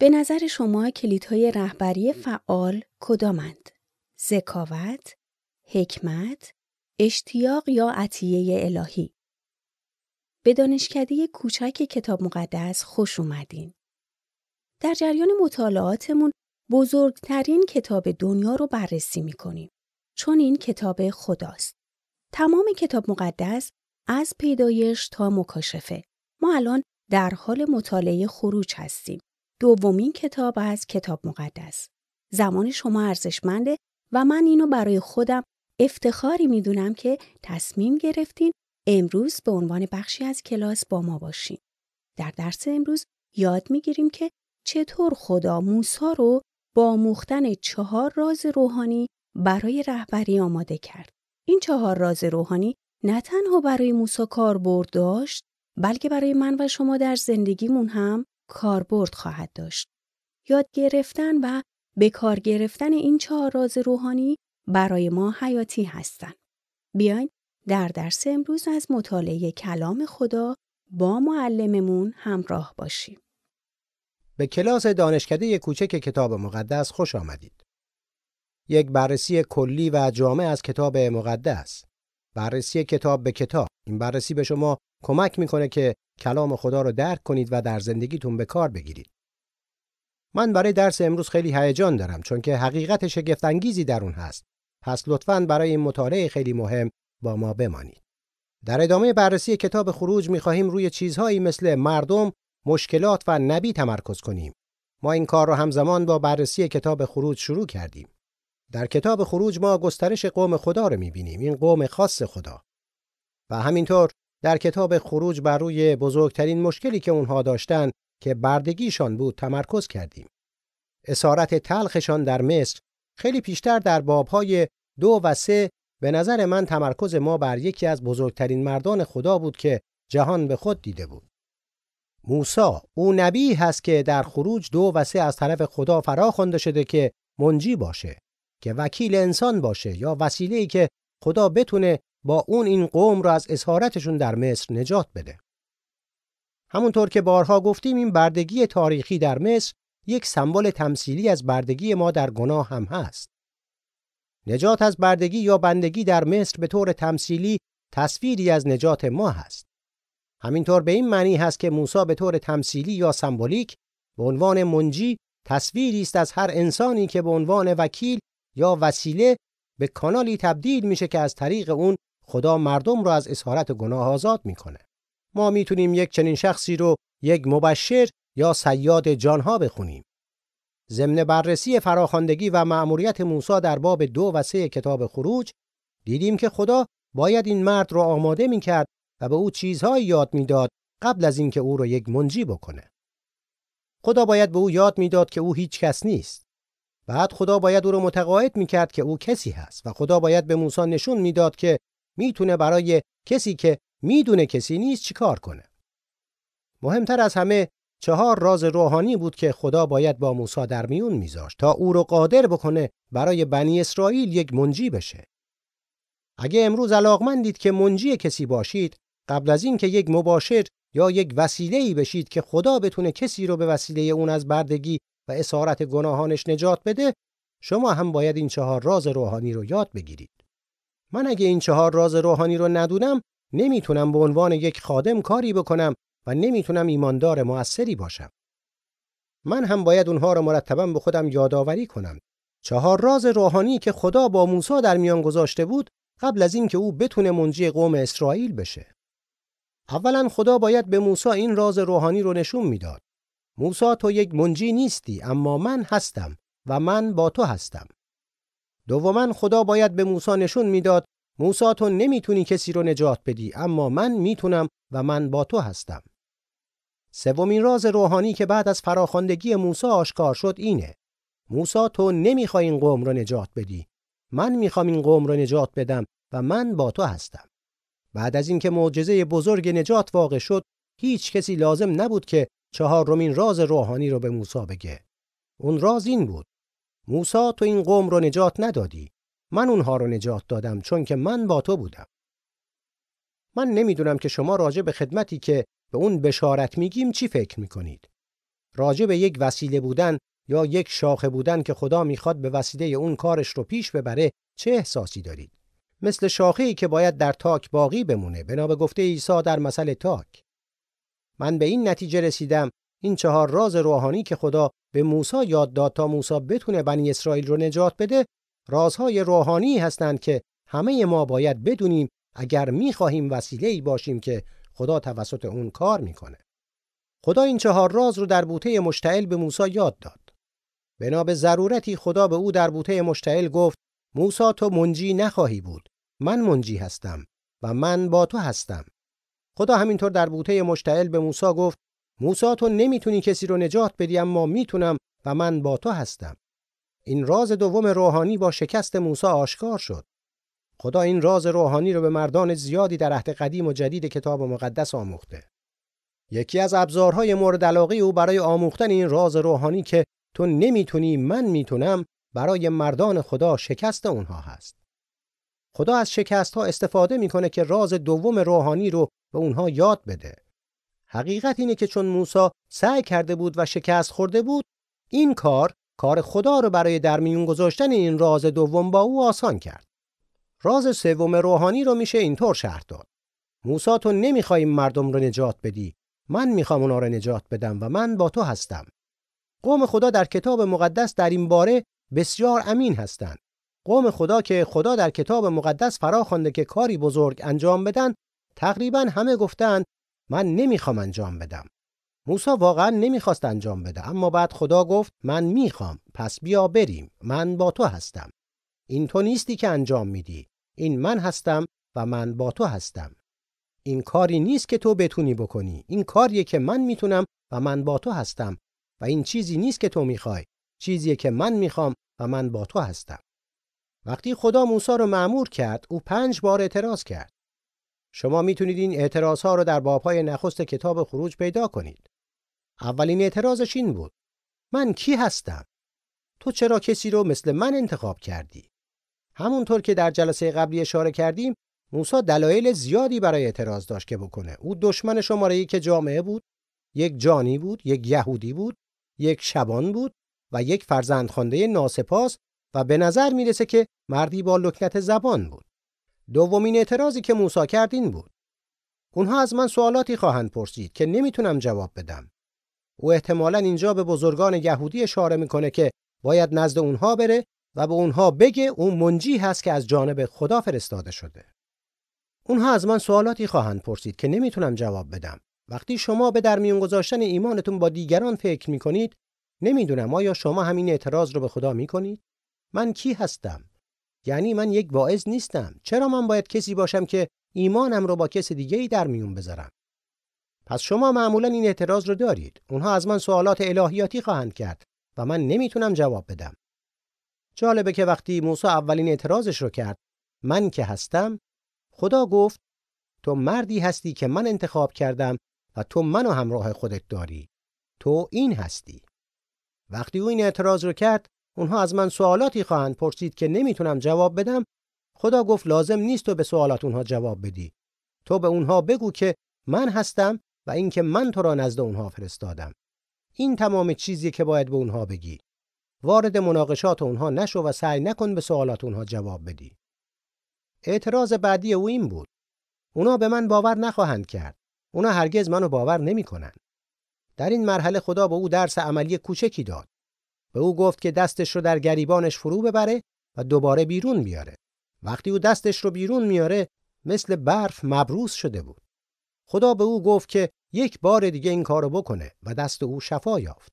به نظر شما کلیدهای رهبری فعال کدامند؟ ذکاوت، حکمت، اشتیاق یا عطیه الهی به دانشکده کوچک کتاب مقدس خوش اومدین. در جریان مطالعاتمون بزرگترین کتاب دنیا رو بررسی می‌کنیم چون این کتاب خداست. تمام کتاب مقدس از پیدایش تا مکاشفه. ما الان در حال مطالعه خروج هستیم. دومین کتاب از کتاب مقدس. زمان شما ارزشمنده و من اینو برای خودم افتخاری می‌دونم که تصمیم گرفتین امروز به عنوان بخشی از کلاس با ما باشین. در درس امروز یاد می‌گیریم که چطور خدا موسا رو با مختن چهار راز روحانی برای رهبری آماده کرد. این چهار راز روحانی نه تنها برای موسا کاربرد داشت بلکه برای من و شما در زندگیمون هم کاربرد خواهد داشت. یاد گرفتن و به کار گرفتن این چهار راز روحانی برای ما حیاتی هستند. بیاین در درس امروز از مطالعه کلام خدا با معلممون همراه باشیم. به کلاس دانشکده کوچک کتاب مقدس خوش آمدید. یک بررسی کلی و جامع از کتاب مقدس. بررسی کتاب به کتاب. این بررسی به شما کمک می‌کنه که کلام خدا رو درک کنید و در زندگیتون به کار بگیرید. من برای درس امروز خیلی هیجان دارم چون که حقیقت شگفت انگیزی در اون هست. پس لطفاً برای این مطالعه خیلی مهم با ما بمانید. در ادامه بررسی کتاب خروج می‌خواهیم روی چیزهایی مثل مردم، مشکلات و نبی تمرکز کنیم. ما این کار را همزمان با بررسی کتاب خروج شروع کردیم. در کتاب خروج ما گسترش قوم خدا رو می‌بینیم. این قوم خاص خدا. و همینطور در کتاب خروج بر روی بزرگترین مشکلی که اونها داشتن که بردگیشان بود تمرکز کردیم. اسارت تلخشان در مصر خیلی پیشتر در بابهای دو و سه به نظر من تمرکز ما بر یکی از بزرگترین مردان خدا بود که جهان به خود دیده بود. موسا او نبی هست که در خروج دو و سه از طرف خدا فرا خوانده شده که منجی باشه که وکیل انسان باشه یا وسیله‌ای که خدا بتونه با اون این قوم را از اسارتشون در مصر نجات بده. همونطور که بارها گفتیم این بردگی تاریخی در مصر یک سمبل تمثیلی از بردگی ما در گناه هم هست. نجات از بردگی یا بندگی در مصر به طور تمثیلی تصویری از نجات ما هست. همینطور به این معنی هست که موسی به طور تمثیلی یا سمبولیک به عنوان منجی تصویری است از هر انسانی که به عنوان وکیل یا وسیله به کانالی تبدیل میشه که از طریق اون خدا مردم را از اسارت گناه آزاد می‌کنه. ما می‌تونیم یک چنین شخصی رو یک مبشر یا سیاد جانها بخونیم. ضمن بررسی فراخواندگی و مأموریت موسی در باب دو و سه کتاب خروج دیدیم که خدا باید این مرد را آماده می‌کرد و به او چیزهایی یاد می‌داد قبل از اینکه او را یک منجی بکنه. خدا باید به او یاد می‌داد که او هیچ کس نیست. بعد خدا باید او را متقاعد می‌کرد که او کسی هست و خدا باید به موسی نشون می‌داد که می‌تونه برای کسی که می‌دونه کسی نیست چیکار کنه. مهمتر از همه چهار راز روحانی بود که خدا باید با موسی در میون میذاشت تا او رو قادر بکنه برای بنی اسرائیل یک منجی بشه. اگه امروز علاقمندید که منجی کسی باشید قبل از اینکه یک مباشر یا یک وسیله ای بشید که خدا بتونه کسی رو به وسیله اون از بردگی و اسارت گناهانش نجات بده شما هم باید این چهار راز روحانی رو یاد بگیرید. من اگه این چهار راز روحانی رو ندونم نمی‌تونم به عنوان یک خادم کاری بکنم و نمی‌تونم ایماندار موثری باشم. من هم باید اونها رو مرتبا به خودم یادآوری کنم. چهار راز روحانی که خدا با موسی در میان گذاشته بود قبل از اینکه او بتونه منجی قوم اسرائیل بشه. اولا خدا باید به موسی این راز روحانی رو نشون می‌داد. موسی تو یک منجی نیستی اما من هستم و من با تو هستم. دوما خدا باید به موسی نشون می‌داد موسی تو نمی‌تونی کسی رو نجات بدی اما من می‌تونم و من با تو هستم. سومین راز روحانی که بعد از فراخواندگی موسی آشکار شد اینه. موسی تو نمی‌خوای این قوم رو نجات بدی. من می‌خوام این قوم رو نجات بدم و من با تو هستم. بعد از اینکه معجزه بزرگ نجات واقع شد، هیچ کسی لازم نبود که چهارمین راز روحانی رو به موسی بگه. اون راز این بود. موسی تو این قوم رو نجات ندادی. من اونها رو نجات دادم چون که من با تو بودم. من نمی‌دونم که شما راجع به خدمتی که به اون بشارت میگیم چی فکر می‌کنید. راجع به یک وسیله بودن یا یک شاخه بودن که خدا می‌خواد به وسیله اون کارش رو پیش ببره چه احساسی دارید مثل شاخه که باید در تاک باقی بمونه بنا به گفته عیسی در مثل تاک من به این نتیجه رسیدم این چهار راز روحانی که خدا به موسی یاد داد تا موسی بتونه بنی اسرائیل رو نجات بده رازهای روحانی هستند که همه ما باید بدونیم اگر می‌خواهیم وسیله باشیم که خدا توسط اون کار می‌کنه. خدا این چهار راز رو در بوته مشتعل به موسی یاد داد. بنا به ضرورتی خدا به او در بوته مشتعل گفت موسی تو منجی نخواهی بود. من منجی هستم و من با تو هستم. خدا همینطور در بوته مشتعل به موسی گفت موسی تو نمی‌تونی کسی رو نجات بدی اما می‌تونم و من با تو هستم. این راز دوم روحانی با شکست موسی آشکار شد. خدا این راز روحانی رو به مردان زیادی در عهد قدیم و جدید کتاب مقدس آموخته. یکی از ابزارهای مورد علاقه او برای آموختن این راز روحانی که تو نمی‌تونی من می‌تونم برای مردان خدا شکست اونها هست. خدا از شکست ها استفاده می‌کنه که راز دوم روحانی رو به اونها یاد بده. حقیقت اینه که چون موسی سعی کرده بود و شکست خورده بود این کار کار خدا رو برای در میون گذاشتن این راز دوم با او آسان کرد. راز سوم روحانی رو میشه اینطور شرح داد. موسی تو نمی‌خوای مردم رو نجات بدی. من می‌خوام اونا رو نجات بدم و من با تو هستم. قوم خدا در کتاب مقدس در این باره بسیار امین هستند قوم خدا که خدا در کتاب مقدس فرا خوانده که کاری بزرگ انجام بدن تقریبا همه گفتند من نمی‌خوام انجام بدم. موسی واقعا نمی‌خواست انجام بده اما بعد خدا گفت من می‌خوام پس بیا بریم من با تو هستم. این تو نیستی که انجام میدی این من هستم و من با تو هستم. این کاری نیست که تو بتونی بکنی این کاریه که من می‌تونم و من با تو هستم. و این چیزی نیست که تو می‌خوای چیزیه که من می‌خوام و من با تو هستم. وقتی خدا موسی رو معمور کرد او پنج بار اعتراض کرد. شما می‌تونید این اعتراض ها رو در بابهای نخست کتاب خروج پیدا کنید. اولین اعتراضش این بود. من کی هستم؟ تو چرا کسی رو مثل من انتخاب کردی؟ همونطور که در جلسه قبلی اشاره کردیم موسی دلایل زیادی برای اعتراض داشت که بکنه. او دشمن شماره یک جامعه بود یک جانی بود یک یهودی بود یک شبان بود و یک فرزند خانده ناسپاس و به نظر می‌رسه که مردی با لکنت زبان بود. دومین اعتراضی که موسی کرد این بود. اونها از من سوالاتی خواهند پرسید که نمی‌تونم جواب بدم. او احتمالا اینجا به بزرگان یهودی اشاره می‌کنه که باید نزد اونها بره و به اونها بگه اون منجی هست که از جانب خدا فرستاده شده. اونها از من سوالاتی خواهند پرسید که نمی‌تونم جواب بدم. وقتی شما به در میون گذاشتن ایمانتون با دیگران فکر می‌کنید نمی‌دونم آیا شما همین اعتراض رو به خدا می‌کنید من کی هستم یعنی من یک واعظ نیستم. چرا من باید کسی باشم که ایمانم رو با کس دیگه ای در میون بذارم؟ پس شما معمولا این اعتراض رو دارید. اونها از من سوالات الهیاتی خواهند کرد و من نمی‌تونم جواب بدم. جالبه که وقتی موسی اولین اعتراضش رو کرد من که هستم خدا گفت تو مردی هستی که من انتخاب کردم و تو منو همراه خودت داری. تو این هستی. وقتی او این اعتراض رو کرد اونها از من سوالاتی خواهند پرسید که نمی‌تونم جواب بدم. خدا گفت لازم نیست تو به سوالات اونها جواب بدی. تو به اونها بگو که من هستم و اینکه من تو را نزد اونها فرستادم. این تمام چیزی که باید به اونها بگی. وارد مناقشات اونها نشو و سعی نکن به سوالات اونها جواب بدی. اعتراض بعدی او این بود. اونا به من باور نخواهند کرد. اونا هرگز منو باور نمی‌کنن. در این مرحله خدا به او درس عملی کوچکی داد. به او گفت که دستش رو در گریبانش فرو ببره و دوباره بیرون بیاره. وقتی او دستش رو بیرون میاره مثل برف مبروس شده بود. خدا به او گفت که یک بار دیگه این کارو بکنه و دست او شفا یافت.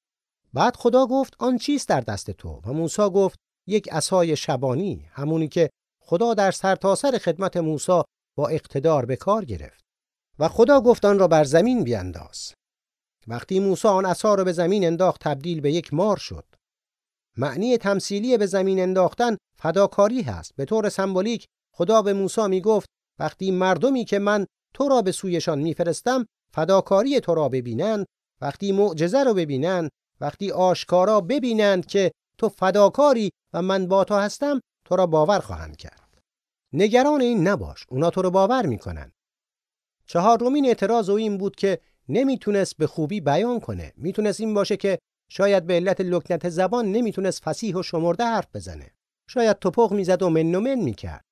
بعد خدا گفت آن چیست در دست تو؟ و موسی گفت یک عصای شبانی همونی که خدا در سرتاسر سر خدمت موسی با اقتدار به کار گرفت. و خدا گفت آن را بر زمین بیانداز وقتی موسی آن عصا را به زمین انداخت تبدیل به یک مار شد. معنی تمثیلی به زمین انداختن فداکاری هست. به طور سمبولیک خدا به موسی می گفت وقتی مردمی که من تو را به سویشان میفرستم فداکاری تو را ببینند. وقتی معجزه را ببینند وقتی آشکارا ببینند که تو فداکاری و من با تو هستم تو را باور خواهند کرد. نگران این نباش اونا تو رو باور می‌کنن. چهارمین اعتراض او این بود که نمی‌تونست به خوبی بیان کنه. می‌تونست این باشه که شاید به علت لکنت زبان نمی‌تونست فسیح و شمرده حرف بزنه. شاید توپق می‌زد و من و من می‌کرد.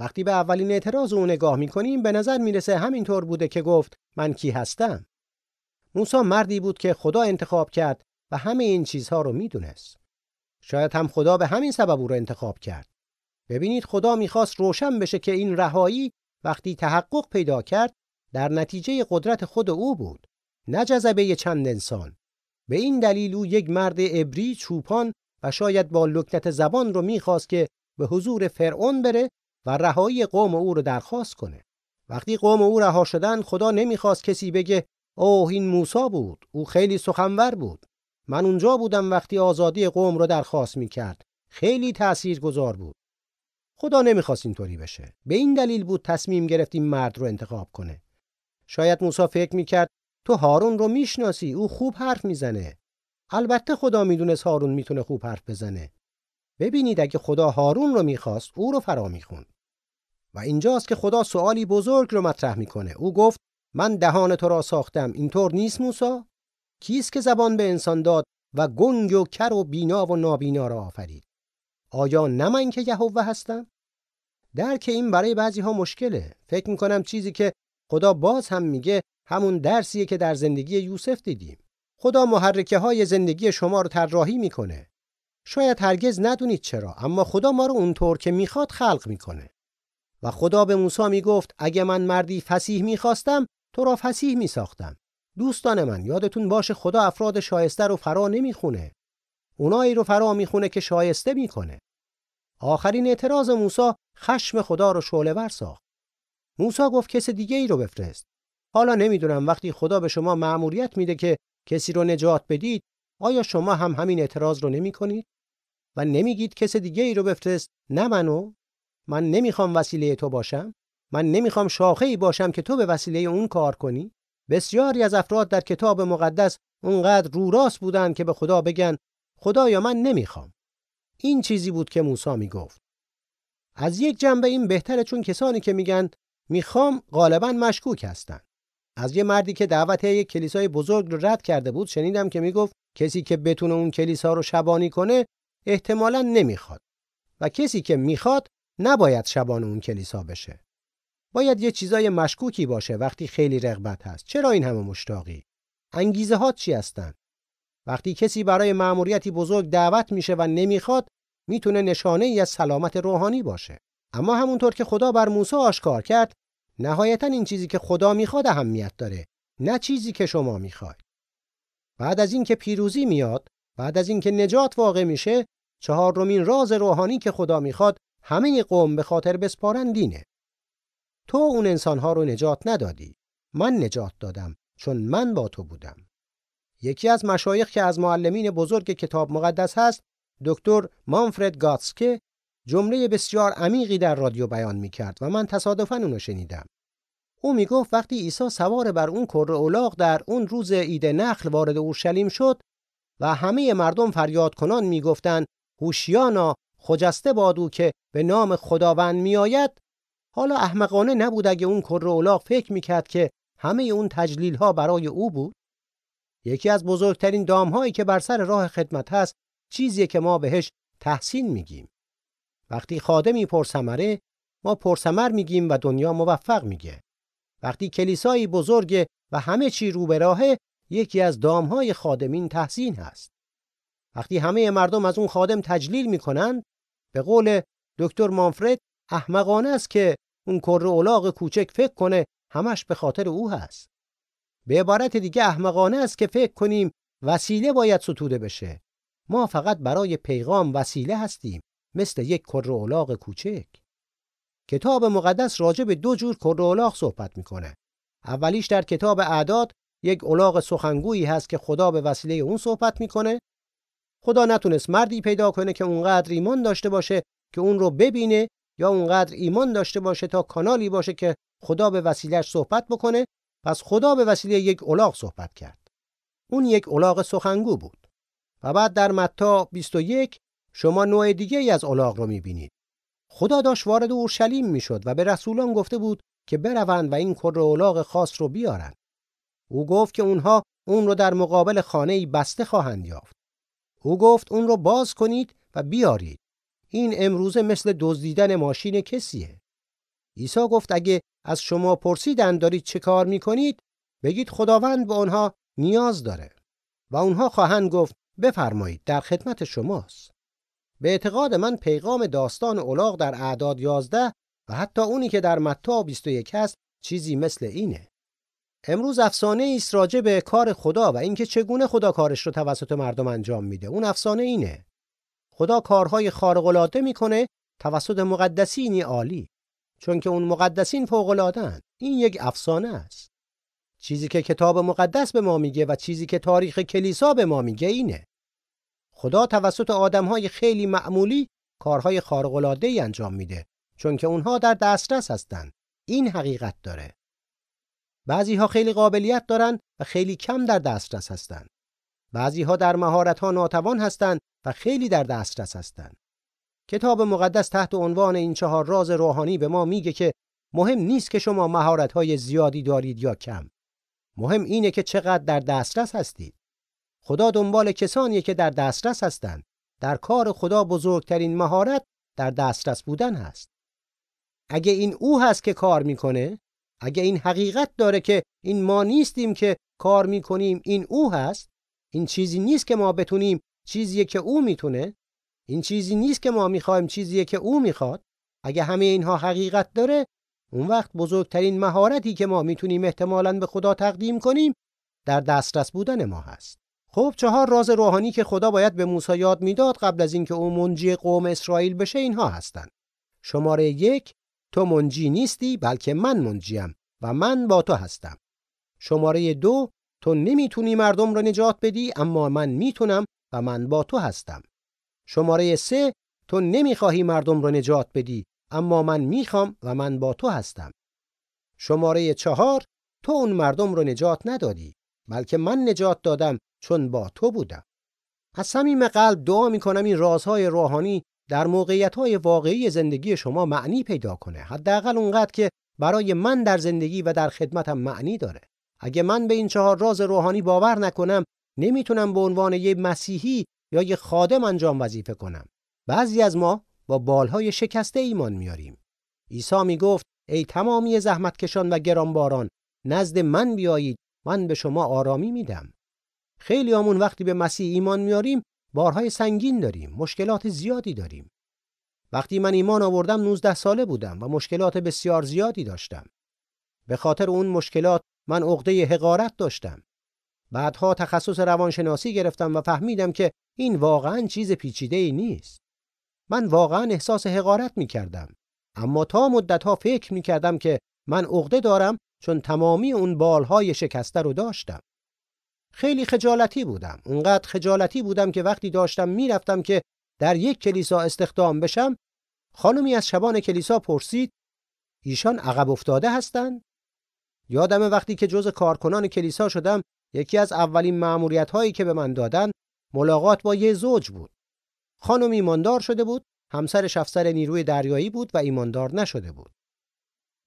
وقتی به اولین اعتراض او نگاه می‌کنیم به نظر می‌رسه همینطور بوده که گفت من کی هستم؟ موسی مردی بود که خدا انتخاب کرد و همه این چیزها رو می‌دونست. شاید هم خدا به همین سبب او رو انتخاب کرد. ببینید خدا می‌خواست روشن بشه که این رهایی وقتی تحقق پیدا کرد در نتیجه قدرت خود او بود. نه جذبه چند انسان. به این دلیل او یک مرد عبری چوپان و شاید با لکنت زبان رو می‌خواست که به حضور فرعون بره و رهایی قوم او رو درخواست کنه. وقتی قوم او رها شدن خدا نمی‌خواست کسی بگه اوه این موسی بود او خیلی سخنور بود. من اونجا بودم وقتی آزادی قوم رو درخواست می‌کرد. خیلی تاثیرگذار بود. خدا نمی‌خواست اینطوری بشه. به این دلیل بود تصمیم گرفت این مرد رو انتخاب کنه. شاید موسی فکر می‌کرد تو هارون رو می‌شناسی او خوب حرف می‌زنه. البته خدا می‌دونست هارون می‌تونه خوب حرف بزنه. ببینید اگه خدا هارون رو می‌خواست او رو فرا می‌خوند. و اینجاست که خدا سوالی بزرگ رو مطرح می‌کنه. او گفت من دهان تو را ساختم. اینطور نیست موسی؟ کیست که زبان به انسان داد و گنگ و کر و بینا و نابینا را آفرید. آیا نه من که یهوه هستم؟ درک این برای بعضی ها مشکله. فکر می‌کنم چیزی که خدا باز هم میگه همون درسیه که در زندگی یوسف دیدیم. خدا محرکه های زندگی شما رو طراحی می‌کنه. شاید هرگز ندونید چرا اما خدا ما رو اونطور که می‌خواد خلق می‌کنه. و خدا به موسی می‌گفت اگه من مردی فسیح می‌خواستم تو را فسیح میساختم. دوستان من یادتون باشه خدا افراد شایسته رو فرا نمی‌خونه. اونایی رو فرا می‌خونه که شایسته می‌کنه. آخرین اعتراض موسی خشم خدا رو شعله ور ساخت. موسی گفت کس دیگه ای رو بفرست. حالا نمی‌دونم وقتی خدا به شما مأموریت میده که کسی رو نجات بدید آیا شما هم همین اعتراض رو نمی کنید؟ و نمیگید کس دیگه ای رو بفرست نه منو من نمی‌خوام وسیله تو باشم. من نمی‌خوام شاخه ای باشم که تو به وسیله اون کار کنی. بسیاری از افراد در کتاب مقدس اونقدر رو راست بودن که به خدا بگن خدایا من نمی‌خوام. این چیزی بود که موسی می‌گفت. از یک جنبه این بهتره چون کسانی که میگن می‌خوام غالبا مشکوک هستند از یه مردی که دعوت یک کلیسای بزرگ رو رد کرده بود شنیدم که می‌گفت کسی که بتونه اون کلیسا رو شبانی کنه احتمالا نمی‌خواد. و کسی که می‌خواد نباید شبان اون کلیسا بشه. باید یه چیزای مشکوکی باشه وقتی خیلی رغبت هست. چرا این همه مشتاقی؟ انگیزه ها چی هستن؟ وقتی کسی برای مأموریتی بزرگ دعوت میشه و نمی‌خواد می‌تونه نشانه ای از سلامت روحانی باشه. اما همونطور که خدا بر موسی آشکار کرد نهایتا این چیزی که خدا می‌خواد اهمیت داره نه چیزی که شما می‌خواید. بعد از اینکه پیروزی میاد بعد از اینکه نجات واقع میشه چهارمین راز روحانی که خدا می‌خواد همه قوم به خاطر بسپارن دینه تو اون انسانها رو نجات ندادی. من نجات دادم چون من با تو بودم. یکی از مشایخ که از معلمین بزرگ کتاب مقدس هست دکتر مانفرد گاتسکه جمله بسیار عمیقی در رادیو بیان می کرد و من تصادفاً اونو شنیدم. او می گفت وقتی عیسی سوار بر اون کره اولاغ در اون روز عید نخل وارد اورشلیم شد و همه مردم فریاد کنان می گفتن هوشیانا خجسته بادو که به نام خداوند می آید حالا احمقانه نبود اگه اون کره اولاغ فکر می کرد که همه اون تجلیل ها برای او بود؟ یکی از بزرگترین دام هایی که بر سر راه خدمت هست چیزی که ما بهش تحسین میگیم. وقتی خادمی پرثمره ما پرثمر میگیم و دنیا موفق میگه. وقتی کلیسایی بزرگ و همه چی رو به راهه یکی از دامهای خادمین تحسین هست. وقتی همه مردم از اون خادم تجلیل می‌کنن به قول دکتر مانفرد احمقانه است که اون کره اولاغ کوچک فکر کنه همش به خاطر او هست. به عبارت دیگه احمقانه است که فکر کنیم وسیله باید ستوده بشه. ما فقط برای پیغام وسیله هستیم. مثل یک کره اولاغ کوچک. کتاب مقدس راجع به دو جور کره اولاغ صحبت می‌کنه. اولیش در کتاب اعداد یک اولاغ سخنگویی هست که خدا به وسیله اون صحبت می‌کنه. خدا نتونست مردی پیدا کنه که اونقدر ایمان داشته باشه که اون رو ببینه یا اونقدر ایمان داشته باشه تا کانالی باشه که خدا به وسیلهش صحبت بکنه. پس خدا به وسیله یک الاغ صحبت کرد. اون یک الاغ سخنگو بود. و بعد در متا 21 شما نوع دیگه ای از الاغ رو می‌بینید خدا داشت وارد اورشلیم می‌شد و به رسولان گفته بود که بروند و این کره الاغ خاص رو بیارن او گفت که اونها اون رو در مقابل خانه بسته خواهند یافت. او گفت اون رو باز کنید و بیارید. این امروزه مثل دزدیدن ماشین کسیه. عیسی گفت اگه از شما پرسیدن دارید چه کار می‌کنید بگید خداوند به آنها نیاز داره و اونها خواهند گفت بفرمایید در خدمت شماست. به اعتقاد من پیغام داستان اولاغ در اعداد 11 و حتی اونی که در متی 21 هست چیزی مثل اینه. امروز افسانه است راجع به کار خدا و اینکه چگونه خدا کارش رو توسط مردم انجام میده. اون افسانه اینه. خدا کارهای خارق العاده می‌کنه توسط مقدسینی عالی. چون که اون مقدسین فوق العاده این یک افسانه است. چیزی که کتاب مقدس به ما میگه و چیزی که تاریخ کلیسا به ما میگه اینه. خدا توسط آدمهای خیلی معمولی کارهای خارق العاده ای انجام میده چون که اونها در دسترس هستند. این حقیقت داره. بعضی ها خیلی قابلیت دارن و خیلی کم در دسترس هستند. بعضی ها در مهارت ها ناتوان هستند و خیلی در دسترس هستند. کتاب مقدس تحت عنوان این چهار راز روحانی به ما میگه که مهم نیست که شما مهارت های زیادی دارید یا کم. مهم اینه که چقدر در دسترس هستید. خدا دنبال کسانیه که در دسترس هستند. در کار خدا بزرگترین مهارت در دسترس بودن هست. اگه این او هست که کار می‌کنه، اگه این حقیقت داره که این ما نیستیم که کار می‌کنیم، این او هست، این چیزی نیست که ما بتونیم چیزیه که او می‌تونه، این چیزی نیست که ما می‌خوایم چیزیه که او می‌خواد. اگه همه اینها حقیقت داره، اون وقت بزرگترین مهارتی که ما می‌تونیم احتمالاً به خدا تقدیم کنیم در دسترس بودن ما هست. خب چهار راز روحانی که خدا باید به موسی یاد می‌داد قبل از اینکه او منجی قوم اسرائیل بشه اینها هستند. شماره یک تو منجی نیستی بلکه من منجیم و من با تو هستم. شماره دو تو نمی‌تونی مردم را نجات بدی اما من می‌تونم و من با تو هستم. شماره سه تو نمی‌خواهی مردم را نجات بدی اما من می‌خوام و من با تو هستم. شماره چهار تو اون مردم رو نجات ندادی بلکه من نجات دادم چون با تو بودم. از صمیم قلب دعا می‌کنم این رازهای روحانی در موقعیت‌های واقعی زندگی شما معنی پیدا کنه. حداقل اونقدر که برای من در زندگی و در خدمتم معنی داره. اگه من به این چهار راز روحانی باور نکنم، نمی‌تونم به عنوان یه مسیحی یا یه خادم انجام وظیفه کنم. بعضی از ما با بالهای شکسته ایمان میاریم. عیسی می‌گفت ای تمامی زحمتکشان و گرانباران نزد من بیایید من به شما آرامی میدم. خیلی همون وقتی به مسیح ایمان میاریم بارهای سنگین داریم مشکلات زیادی داریم. وقتی من ایمان آوردم 19 ساله بودم و مشکلات بسیار زیادی داشتم. به خاطر اون مشکلات من عقده حقارت داشتم. بعدها تخصص روانشناسی گرفتم و فهمیدم که این واقعا چیز پیچیده ای نیست. من واقعا احساس حقارت می کردم اما تا مدتها فکر می کردم که من عقده دارم چون تمامی اون بالهای شکسته رو داشتم. خیلی خجالتی بودم. اونقدر خجالتی بودم که وقتی داشتم می‌رفتم که در یک کلیسا استخدام بشم خانمی از شبان کلیسا پرسید ایشان عقب افتاده هستند؟ یادم وقتی که جز کارکنان کلیسا شدم یکی از اولین مأموریت هایی که به من دادن ملاقات با یه زوج بود. خانم ایماندار شده بود همسرش افسر نیروی دریایی بود و ایماندار نشده بود.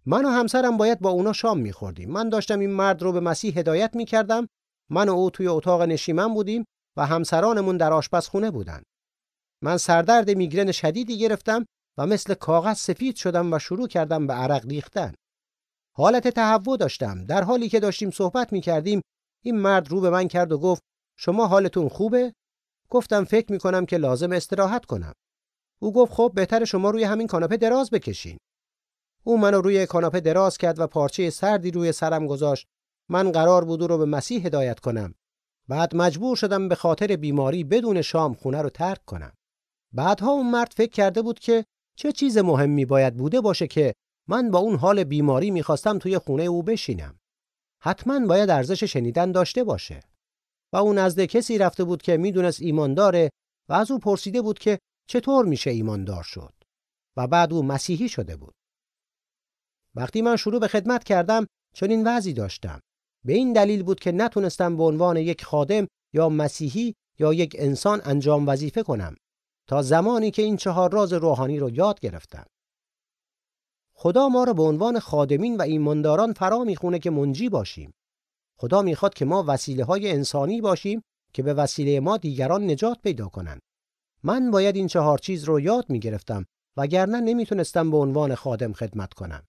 من و همسرم باید با اونا شام میخوردیم. من داشتم این مرد رو به مسیح هدایت می‌کردم من و او توی اتاق نشیمن بودیم و همسرانمون در آشپزخونه بودن. من سردرد میگرن شدیدی گرفتم و مثل کاغذ سفید شدم و شروع کردم به عرق ریختن. حالت تهوع داشتم. در حالی که داشتیم صحبت می کردیم این مرد رو به من کرد و گفت شما حالتون خوبه؟ گفتم فکر می کنم که لازم استراحت کنم. او گفت خب بهتر شما روی همین کاناپه دراز بکشین. او منو روی کاناپه دراز کرد و پارچه سردی روی سرم گذاشت من قرار بود او رو به مسیح هدایت کنم. بعد مجبور شدم به خاطر بیماری بدون شام خونه رو ترک کنم. بعدها اون مرد فکر کرده بود که چه چیز مهمی باید بوده باشه که من با اون حال بیماری می‌خواستم توی خونه او بشینم. حتما باید ارزش شنیدن داشته باشه. و اون نزد کسی رفته بود که می‌دونست ایمانداره و از او پرسیده بود که چطور میشه ایماندار شد. و بعد او مسیحی شده بود. وقتی من شروع به خدمت کردم چنین وضعی داشتم. به این دلیل بود که نتونستم به عنوان یک خادم یا مسیحی یا یک انسان انجام وظیفه کنم تا زمانی که این چهار راز روحانی رو یاد گرفتم. خدا ما را به عنوان خادمین و ایمانداران فرا می‌خونه که منجی باشیم. خدا می‌خواد که ما وسیله های انسانی باشیم که به وسیله ما دیگران نجات پیدا کنند. من باید این چهار چیز رو یاد می‌گرفتم وگرنه نمی‌تونستم به عنوان خادم خدمت کنم.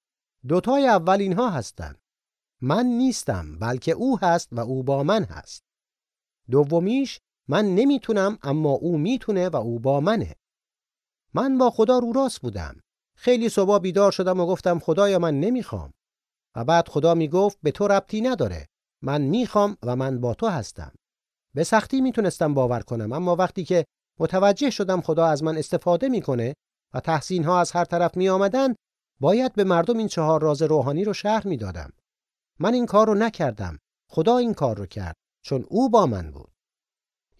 دوتای اول اینها هستند. من نیستم بلکه او هست و او با من هست. دومیش من نمی‌تونم اما او می‌تونه و او با منه. من با خدا رو راست بودم. خیلی صبح بیدار شدم و گفتم خدایا من نمی‌خوام. و بعد خدا می‌گفت به تو ربطی نداره. من می‌خوام و من با تو هستم. به سختی می‌تونستم باور کنم اما وقتی که متوجه شدم خدا از من استفاده می‌کنه و تحسین ها از هر طرف می آمدن باید به مردم این چهار راز روحانی رو شهر می‌دادم. من این کار رو نکردم. خدا این کار رو کرد چون او با من بود.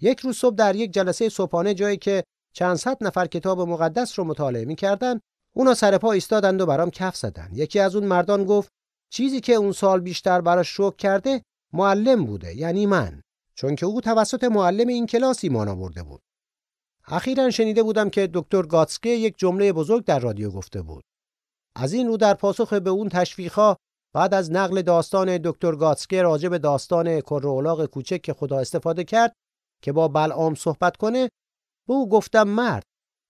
یک روز صبح در یک جلسه صبحانه جایی که چند صد نفر کتاب مقدس رو مطالعه می‌کردن اونا سر پا ایستادند و برام کف زدن یکی از اون مردان گفت چیزی که اون سال بیشتر براش شوک کرده معلم بوده یعنی من چون که او توسط معلم این کلاس ایمان آورده بود اخیرا شنیده بودم که دکتر گاتسکه یک جمله بزرگ در رادیو گفته بود از این رو در پاسخ به اون تشویقها بعد از نقل داستان دکتر گاتسکه راجع به داستان کر کوچک که خدا استفاده کرد که با بلعام صحبت کنه به او گفتم مرد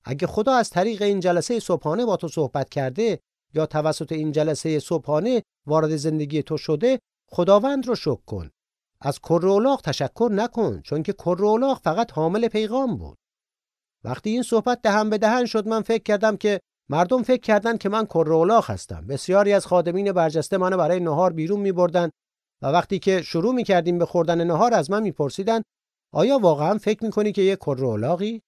اگه خدا از طریق این جلسه صبحانه با تو صحبت کرده یا توسط این جلسه صبحانه وارد زندگی تو شده خداوند رو شکر کن. از کرولاغ تشکر نکن چون که کرولاغ فقط حامل پیغام بود. وقتی این صحبت دهن به دهن شد من فکر کردم که مردم فکر کردند که من کرولاغ هستم. بسیاری از خادمین برجسته منو برای نهار بیرون می بردن و وقتی که شروع می کردیم به خوردن نهار از من میپرسیدند آیا واقعا فکر می‌کنی که یک کرولاغی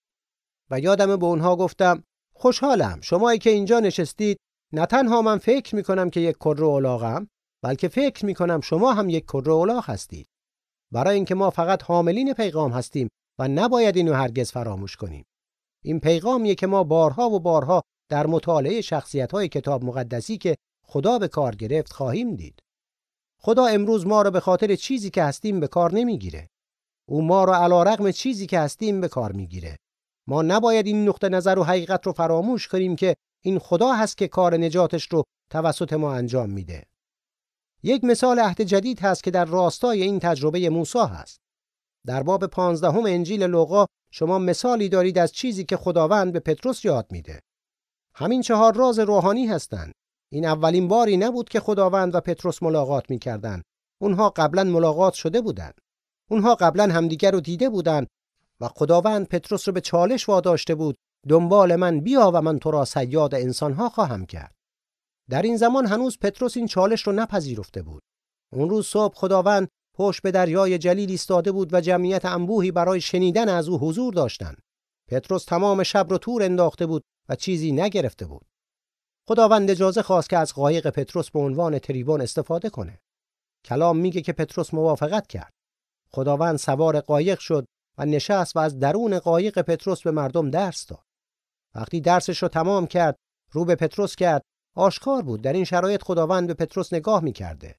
و یادم به اونها گفتم خوشحالم. شمایی که اینجا نشستید نه تنها من فکر می‌کنم که یک کرولاغم بلکه فکر می‌کنم شما هم یک کرولاغ هستید. برای اینکه ما فقط حاملین پیغام هستیم و نباید اینو هرگز فراموش کنیم. این پیغامیه که ما بارها و بارها در مطالعه شخصیت های کتاب مقدسی که خدا به کار گرفت خواهیم دید. خدا امروز ما را به خاطر چیزی که هستیم به کار نمی‌گیره. او ما را علا رغم چیزی که هستیم به کار می‌گیره. ما نباید این نقطه نظر و حقیقت رو فراموش کنیم که این خدا هست که کار نجاتش رو توسط ما انجام میده. یک مثال عهد جدید هست که در راستای این تجربه موسی هست. در باب پانزدهم انجیل لوقا شما مثالی دارید از چیزی که خداوند به پتروس یاد میده. همین چهار راز روحانی هستند. این اولین باری نبود که خداوند و پتروس ملاقات می‌کردند. اونها قبلا ملاقات شده بودند. اونها قبلا همدیگر رو دیده بودند و خداوند پتروس رو به چالش واداشته بود دنبال من بیا و من تو را سیاد انسانها خواهم کرد. در این زمان هنوز پتروس این چالش رو نپذیرفته بود. اون روز صبح خداوند پشت به دریای جلیل ایستاده بود و جمعیت انبوهی برای شنیدن از او حضور داشتند. پتروس تمام شب رو تور انداخته بود و چیزی نگرفته بود خداوند اجازه خواست که از قایق پتروس به عنوان تریبون استفاده کنه کلام میگه که پتروس موافقت کرد خداوند سوار قایق شد و نشست و از درون قایق پتروس به مردم درس داد. وقتی درسش رو تمام کرد، رو به پتروس کرد، آشکار بود در این شرایط خداوند به پتروس نگاه می‌کرده.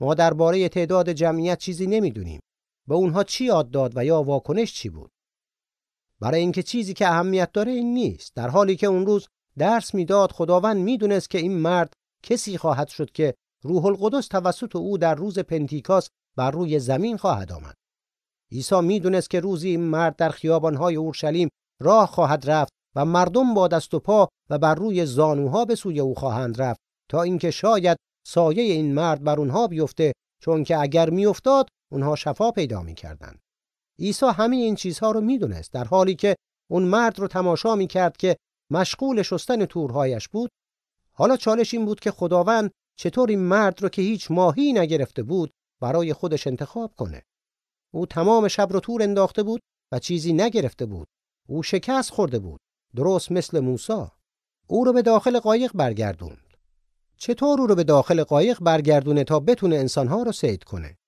ما درباره تعداد جمعیت چیزی نمی‌دونیم. به اونها چی یاد داد و یا واکنش چی بود؟ برای اینکه چیزی که اهمیت داره این نیست. در حالی که اون روز درس می‌داد خداوند می‌دونست که این مرد کسی خواهد شد که روح القدس توسط او در روز پنتیکاس بر روی زمین خواهد آمد. عیسی می‌دونست که روزی این مرد در خیابانهای اورشلیم راه خواهد رفت و مردم با دست و پا و بر روی زانوها به سوی او خواهند رفت تا اینکه شاید سایه این مرد بر اونها بیفته چون که اگر میافتاد اونها شفا پیدا می‌کردند. عیسی همه این چیزها رو می‌دونست در حالی که اون مرد رو تماشا می‌کرد که مشغول شستن تورهایش بود. حالا چالش این بود که خداوند چطور این مرد رو که هیچ ماهی نگرفته بود برای خودش انتخاب کنه. او تمام شب رو تور انداخته بود و چیزی نگرفته بود. او شکست خورده بود درست مثل موسی. او رو به داخل قایق برگردوند. چطور او رو به داخل قایق برگردونه تا بتونه انسانها رو سید کنه؟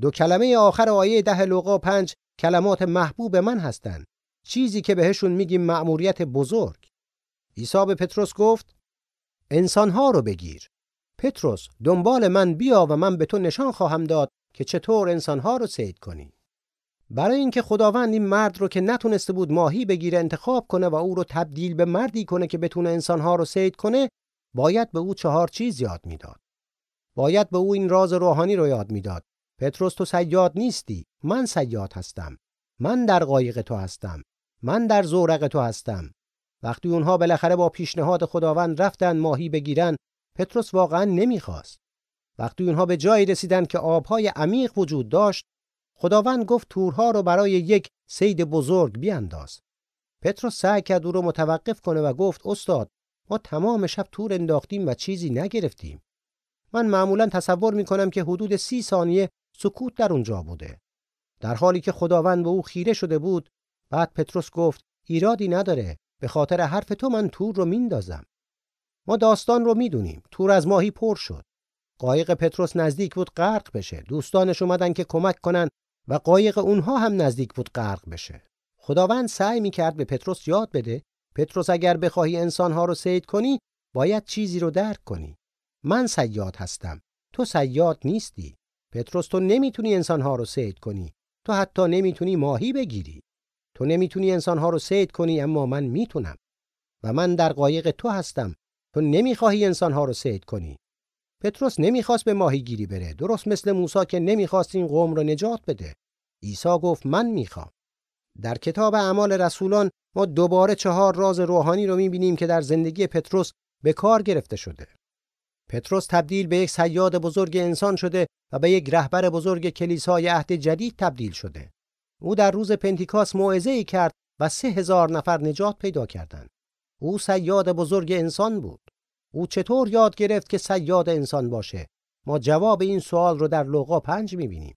دو کلمه آخر آیه ده لوقا پنج کلمات محبوب من هستند. چیزی که بهشون میگیم مأموریت بزرگ. عیسی به پتروس گفت انسانها رو بگیر. پتروس دنبال من بیا و من به تو نشان خواهم داد که چطور انسانها رو سید کنی. برای اینکه خداوند این مرد رو که نتونسته بود ماهی بگیره انتخاب کنه و او رو تبدیل به مردی کنه که بتونه انسانها رو سید کنه باید به او چهار چیز یاد می‌داد. باید به او این راز روحانی رو یاد می‌داد. پتروس تو سیاد نیستی. من سیاد هستم. من در قایق تو هستم. من در زورق تو هستم. وقتی اونها بالاخره با پیشنهاد خداوند رفتن ماهی بگیرن پتروس واقعا نمی‌خواست. وقتی اونها به جایی رسیدن که آبهای عمیق وجود داشت خداوند گفت تورها رو برای یک سید بزرگ بیانداز. پتروس سعی کرد او رو متوقف کنه و گفت استاد ما تمام شب تور انداختیم و چیزی نگرفتیم. من معمولا تصور می کنم که حدود سی ثانیه سکوت در اونجا بوده. در حالی که خداوند به او خیره شده بود بعد پتروس گفت ایرادی نداره به خاطر حرف تو من تور رو میندازم. ما داستان رو می‌دونیم تور از ماهی پر شد. قایق پتروس نزدیک بود غرق بشه. دوستانش اومدن که کمک کنن و قایق اونها هم نزدیک بود غرق بشه. خداوند سعی می‌کرد به پتروس یاد بده پتروس اگر بخواهی انسانها رو سید کنی باید چیزی رو درک کنی. من سیاد هستم. تو سیاد نیستی. پتروس تو نمی‌تونی انسانها رو سید کنی. تو حتی نمی‌تونی ماهی بگیری. تو نمی‌تونی انسانها رو سید کنی اما من می‌تونم. و من در قایق تو هستم. تو نمی‌خواهی انسانها رو سید کنی. پتروس نمی‌خواست به ماهیگیری بره. درست مثل موسی که نمی‌خواست این قوم رو نجات بده. عیسی گفت من می‌خوام. در کتاب اعمال رسولان ما دوباره چهار راز روحانی رو می‌بینیم که در زندگی پتروس به کار گرفته شده. پتروس تبدیل به یک سیاد بزرگ انسان شده و به یک رهبر بزرگ کلیسای عهد جدید تبدیل شده. او در روز پنتیکاس موعظه کرد و سه هزار نفر نجات پیدا کردند. او سیاد بزرگ انسان بود. او چطور یاد گرفت که سیاد انسان باشه؟ ما جواب این سوال رو در لوقا پنج می‌بینیم.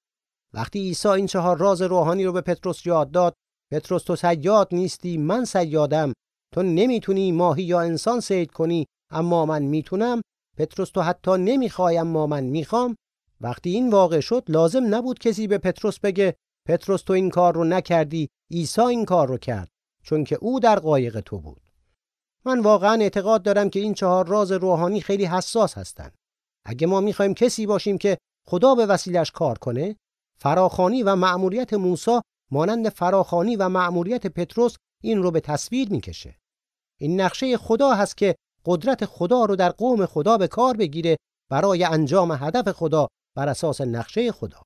وقتی عیسی این چهار راز روحانی رو به پتروس یاد داد پتروس تو سیاد نیستی من سیادم. تو نمی‌تونی ماهی یا انسان سید کنی اما من می‌تونم پتروس تو حتی نمی‌خوای اما من می‌خوام. وقتی این واقع شد لازم نبود کسی به پتروس بگه پتروس تو این کار رو نکردی عیسی این کار رو کرد چون که او در قایق تو بود. من واقعا اعتقاد دارم که این چهار راز روحانی خیلی حساس هستند. اگه ما می‌خوایم کسی باشیم که خدا به وسیلش کار کنه فراخانی و مأموریت موسی مانند فراخانی و مأموریت پتروس این رو به تصویر می‌کشه. این نقشه خدا هست که قدرت خدا رو در قوم خدا به کار بگیره برای انجام هدف خدا بر اساس نقشه خدا.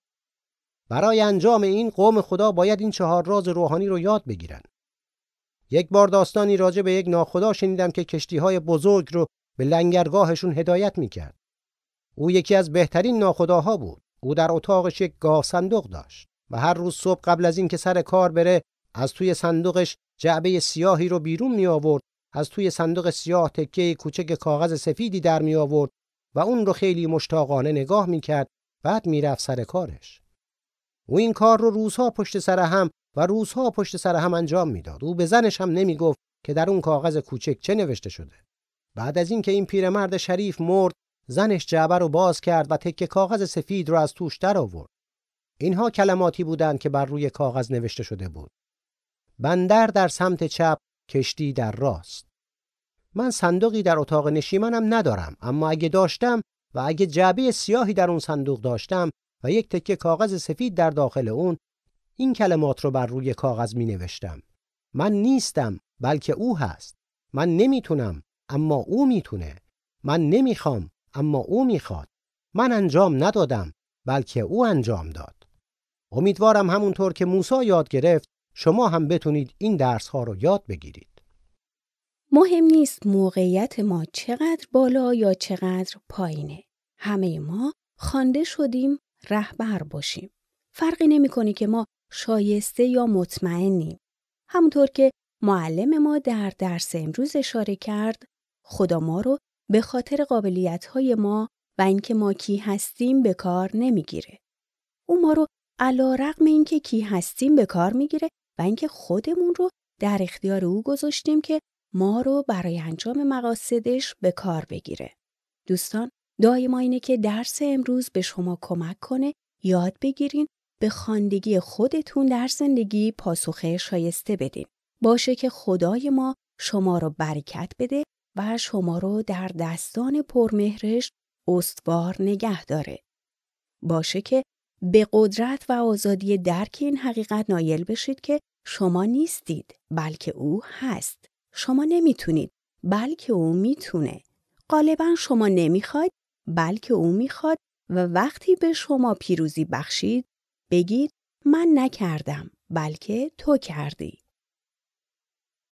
برای انجام این قوم خدا باید این چهار راز روحانی رو یاد بگیرن. یک بار داستانی راجع به یک ناخدا شنیدم که کشتی های بزرگ رو به لنگرگاهشون هدایت می‌کرد. او یکی از بهترین ناخداها بود. او در اتاقش یک گاه صندوق داشت و هر روز صبح قبل از اینکه سر کار بره از توی صندوقش جعبه سیاهی رو بیرون می آورد از توی صندوق سیاه تکه کوچک کاغذ سفیدی در می آورد و اون رو خیلی مشتاقانه نگاه می کرد. بعد می‌رفت سر کارش. او این کار رو روزها پشت سر هم و روزها پشت سر هم انجام می‌داد او به زنش هم نمی‌گفت که در اون کاغذ کوچک چه نوشته شده. بعد از اینکه این پیرمرد شریف مرد زنش جعبه رو باز کرد و تکه کاغذ سفید رو از توش در آورد. اینها کلماتی بودند که بر روی کاغذ نوشته شده بود. بندر در سمت چپ کشتی در راست. من صندوقی در اتاق نشیمنم ندارم اما اگه داشتم و اگه جعبه سیاهی در اون صندوق داشتم و یک تکه کاغذ سفید در داخل اون این کلمات رو بر روی کاغذ می نوشتم من نیستم بلکه او هست. من نمی‌تونم اما او می‌تونه. من نمی‌خوام اما او می‌خواد. من انجام ندادم بلکه او انجام داد. امیدوارم همونطور که موسی یاد گرفت شما هم بتونید این درس ها رو یاد بگیرید. مهم نیست موقعیت ما چقدر بالا یا چقدر پایینه. همه ما خوانده شدیم رهبر باشیم. فرقی نمی‌کنه که ما شایسته یا مطمئنیم. همونطور که معلم ما در درس امروز اشاره کرد خدا ما رو به خاطر قابلیت های ما و اینکه ما کی هستیم به کار نمی‌گیره. او ما رو علا رقم اینکه کی هستیم به کار می‌گیره و اینکه خودمون رو در اختیار او گذاشتیم که ما رو برای انجام مقاصدش به کار بگیره. دوستان دایما اینه که درس امروز به شما کمک کنه یاد بگیرین به خاندگی خودتون در زندگی پاسخ شایسته بدین. باشه که خدای ما شما رو برکت بده و شما رو در دستان پرمهرش استوار نگه داره. باشه که به قدرت و آزادی درک این حقیقت نایل بشید که شما نیستید بلکه او هست. شما نمی‌تونید بلکه او می‌تونه. غالبا شما نمی‌خواید بلکه او می‌خواد و وقتی به شما پیروزی بخشید بگید من نکردم بلکه تو کردی.